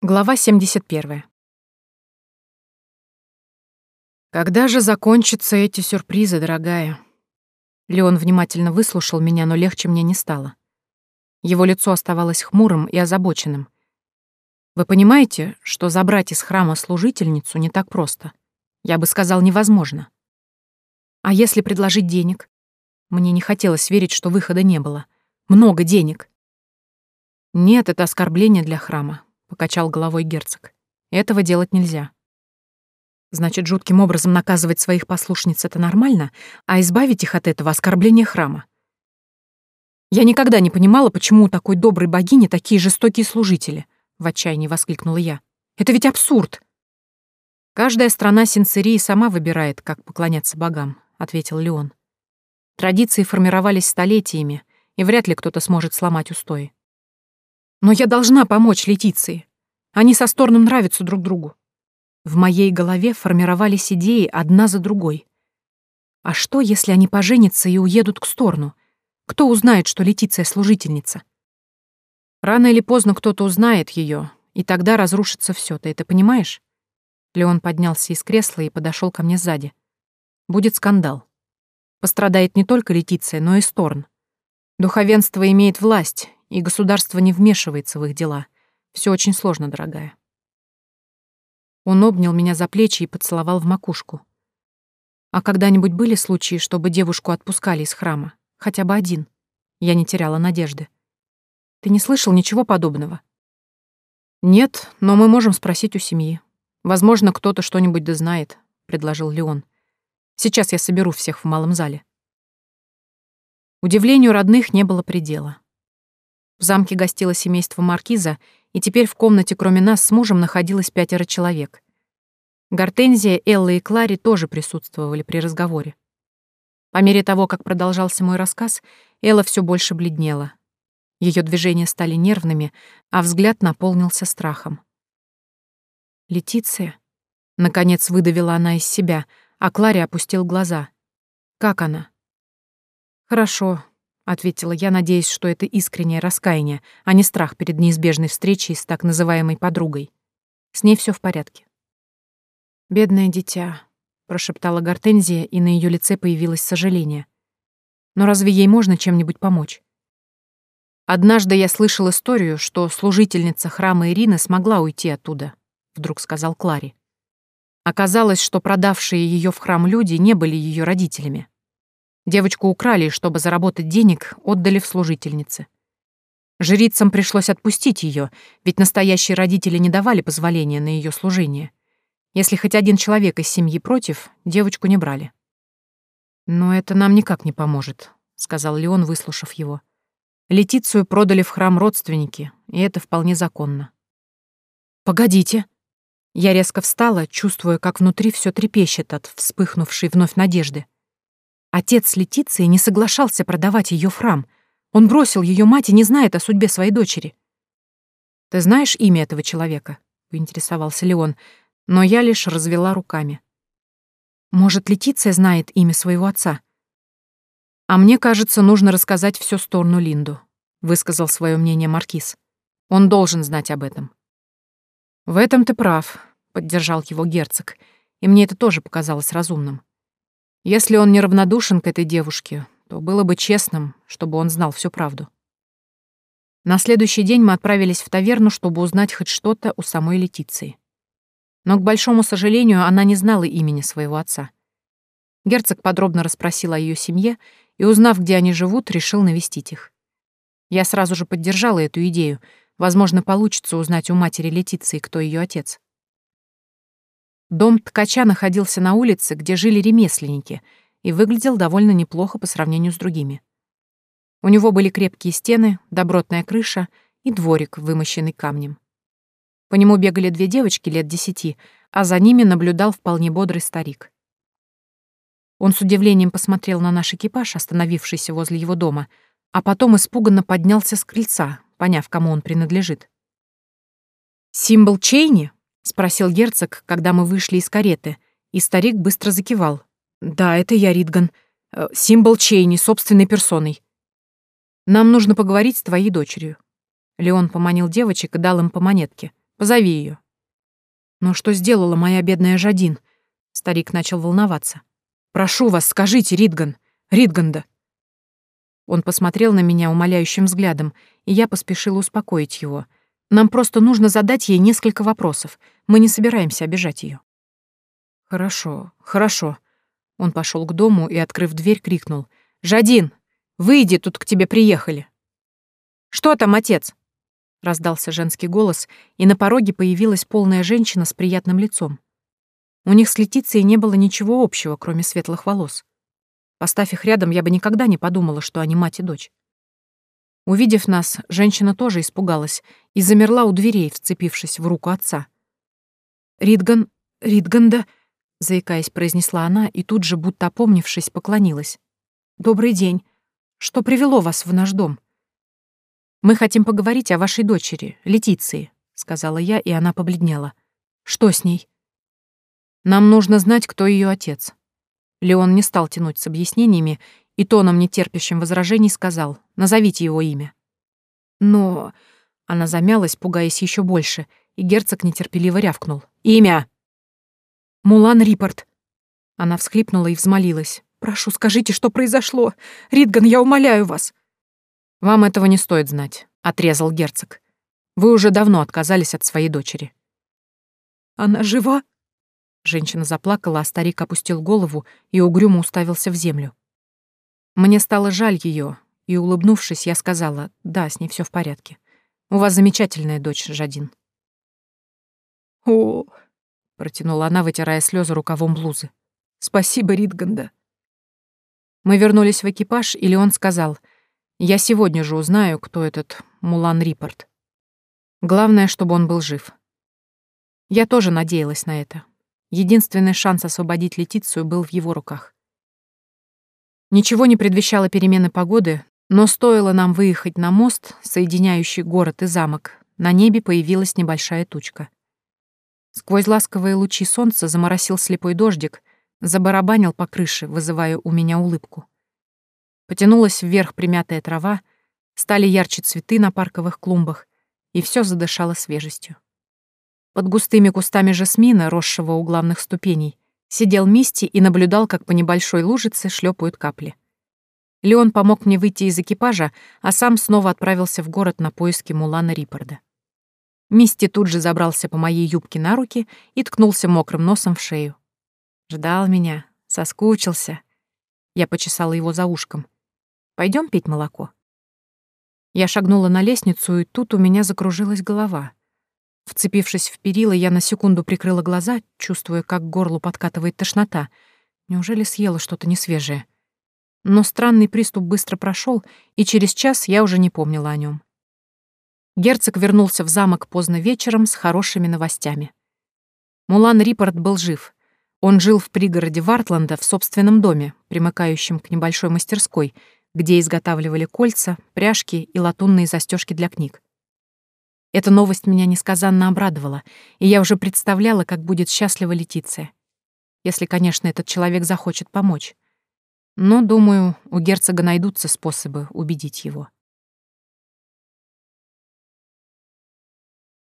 Глава 71. «Когда же закончатся эти сюрпризы, дорогая?» Леон внимательно выслушал меня, но легче мне не стало. Его лицо оставалось хмурым и озабоченным. «Вы понимаете, что забрать из храма служительницу не так просто? Я бы сказал, невозможно. А если предложить денег? Мне не хотелось верить, что выхода не было. Много денег. Нет, это оскорбление для храма покачал головой герцог. Этого делать нельзя. Значит, жутким образом наказывать своих послушниц это нормально, а избавить их от этого оскорбления храма. Я никогда не понимала, почему у такой доброй богини такие жестокие служители, в отчаянии воскликнула я. Это ведь абсурд. Каждая страна Синцерии сама выбирает, как поклоняться богам, ответил Леон. Традиции формировались столетиями, и вряд ли кто-то сможет сломать устои. Но я должна помочь Летиции. Они со Сторном нравятся друг другу. В моей голове формировались идеи одна за другой. А что, если они поженятся и уедут к Сторну? Кто узнает, что Летиция служительница? Рано или поздно кто-то узнает ее, и тогда разрушится все. Ты это понимаешь? Леон поднялся из кресла и подошел ко мне сзади. Будет скандал. Пострадает не только Летиция, но и Сторн. Духовенство имеет власть, и государство не вмешивается в их дела. Все очень сложно, дорогая. Он обнял меня за плечи и поцеловал в макушку. А когда-нибудь были случаи, чтобы девушку отпускали из храма? Хотя бы один. Я не теряла надежды. Ты не слышал ничего подобного? Нет, но мы можем спросить у семьи. Возможно, кто-то что-нибудь да предложил Леон. Сейчас я соберу всех в малом зале. Удивлению родных не было предела. В замке гостило семейство маркиза, и теперь в комнате кроме нас с мужем находилось пятеро человек. Гортензия, Элла и Клари тоже присутствовали при разговоре. По мере того, как продолжался мой рассказ, Элла все больше бледнела. Ее движения стали нервными, а взгляд наполнился страхом. «Летиция?» — наконец выдавила она из себя, а Клари опустил глаза. «Как она?» «Хорошо, ответила я, надеясь, что это искреннее раскаяние, а не страх перед неизбежной встречей с так называемой подругой. С ней все в порядке. «Бедное дитя», — прошептала Гортензия, и на ее лице появилось сожаление. «Но разве ей можно чем-нибудь помочь?» «Однажды я слышал историю, что служительница храма Ирины смогла уйти оттуда», — вдруг сказал Клари. Оказалось, что продавшие ее в храм люди не были ее родителями. Девочку украли, чтобы заработать денег, отдали в служительницы. Жрицам пришлось отпустить ее, ведь настоящие родители не давали позволения на ее служение. Если хоть один человек из семьи против, девочку не брали. «Но это нам никак не поможет», — сказал Леон, выслушав его. Летицию продали в храм родственники, и это вполне законно. «Погодите!» Я резко встала, чувствуя, как внутри все трепещет от вспыхнувшей вновь надежды. Отец Летиции не соглашался продавать ее в храм. Он бросил ее мать и не знает о судьбе своей дочери. «Ты знаешь имя этого человека?» — поинтересовался Леон, но я лишь развела руками. «Может, Летиция знает имя своего отца?» «А мне кажется, нужно рассказать всю сторону Линду», — высказал свое мнение Маркиз. «Он должен знать об этом». «В этом ты прав», — поддержал его герцог, и мне это тоже показалось разумным. Если он неравнодушен к этой девушке, то было бы честным, чтобы он знал всю правду. На следующий день мы отправились в таверну, чтобы узнать хоть что-то у самой Летиции. Но, к большому сожалению, она не знала имени своего отца. Герцог подробно расспросил о ее семье и, узнав, где они живут, решил навестить их. Я сразу же поддержала эту идею. Возможно, получится узнать у матери Летиции, кто ее отец. Дом ткача находился на улице, где жили ремесленники, и выглядел довольно неплохо по сравнению с другими. У него были крепкие стены, добротная крыша и дворик, вымощенный камнем. По нему бегали две девочки лет десяти, а за ними наблюдал вполне бодрый старик. Он с удивлением посмотрел на наш экипаж, остановившийся возле его дома, а потом испуганно поднялся с крыльца, поняв, кому он принадлежит. «Символ Чейни?» — спросил герцог, когда мы вышли из кареты, и старик быстро закивал. «Да, это я, Ридган. Э, символ Чейни, собственной персоной. Нам нужно поговорить с твоей дочерью». Леон поманил девочек и дал им по монетке. Позови ее. Но что сделала моя бедная Жадин? Старик начал волноваться. Прошу вас, скажите, Ридган, Ридганда. Он посмотрел на меня умоляющим взглядом, и я поспешила успокоить его. Нам просто нужно задать ей несколько вопросов. Мы не собираемся обижать ее. Хорошо, хорошо. Он пошел к дому и, открыв дверь, крикнул. «Жадин, выйди, тут к тебе приехали!» «Что там, отец?» Раздался женский голос, и на пороге появилась полная женщина с приятным лицом. У них с Летицией не было ничего общего, кроме светлых волос. Поставь их рядом, я бы никогда не подумала, что они мать и дочь. Увидев нас, женщина тоже испугалась и замерла у дверей, вцепившись в руку отца. «Ридган... Ридганда...» — заикаясь, произнесла она и тут же, будто опомнившись, поклонилась. «Добрый день. Что привело вас в наш дом?» «Мы хотим поговорить о вашей дочери, Летиции», — сказала я, и она побледнела. «Что с ней?» «Нам нужно знать, кто ее отец». Леон не стал тянуть с объяснениями и тоном, нетерпящим возражений, сказал «Назовите его имя». «Но...» Она замялась, пугаясь еще больше, и герцог нетерпеливо рявкнул. «Имя!» «Мулан Рипорт». Она всхлипнула и взмолилась. «Прошу, скажите, что произошло? Ридган, я умоляю вас!» «Вам этого не стоит знать», — отрезал герцог. «Вы уже давно отказались от своей дочери». «Она жива?» Женщина заплакала, а старик опустил голову и угрюмо уставился в землю. Мне стало жаль ее, и, улыбнувшись, я сказала, да, с ней все в порядке. У вас замечательная дочь, Жадин. «О!» — протянула она, вытирая слезы рукавом блузы. «Спасибо, Ритганда». Мы вернулись в экипаж, и Леон сказал, «Я сегодня же узнаю, кто этот Мулан Рипорт. Главное, чтобы он был жив». Я тоже надеялась на это. Единственный шанс освободить Летицию был в его руках. Ничего не предвещало перемены погоды, но стоило нам выехать на мост, соединяющий город и замок, на небе появилась небольшая тучка. Сквозь ласковые лучи солнца заморосил слепой дождик, забарабанил по крыше, вызывая у меня улыбку. Потянулась вверх примятая трава, стали ярче цветы на парковых клумбах, и все задышало свежестью. Под густыми кустами жасмина, росшего у главных ступеней, сидел Мисти и наблюдал, как по небольшой лужице шлепают капли. Леон помог мне выйти из экипажа, а сам снова отправился в город на поиски Мулана Риппорда. Мисти тут же забрался по моей юбке на руки и ткнулся мокрым носом в шею. Ждал меня, соскучился. Я почесала его за ушком. Пойдем пить молоко?» Я шагнула на лестницу, и тут у меня закружилась голова. Вцепившись в перила, я на секунду прикрыла глаза, чувствуя, как горлу подкатывает тошнота. Неужели съела что-то несвежее? Но странный приступ быстро прошел, и через час я уже не помнила о нем. Герцог вернулся в замок поздно вечером с хорошими новостями. Мулан Риппорт был жив. Он жил в пригороде Вартланда в собственном доме, примыкающем к небольшой мастерской, где изготавливали кольца, пряжки и латунные застежки для книг. Эта новость меня несказанно обрадовала, и я уже представляла, как будет счастлива Летиция. Если, конечно, этот человек захочет помочь. Но, думаю, у герцога найдутся способы убедить его.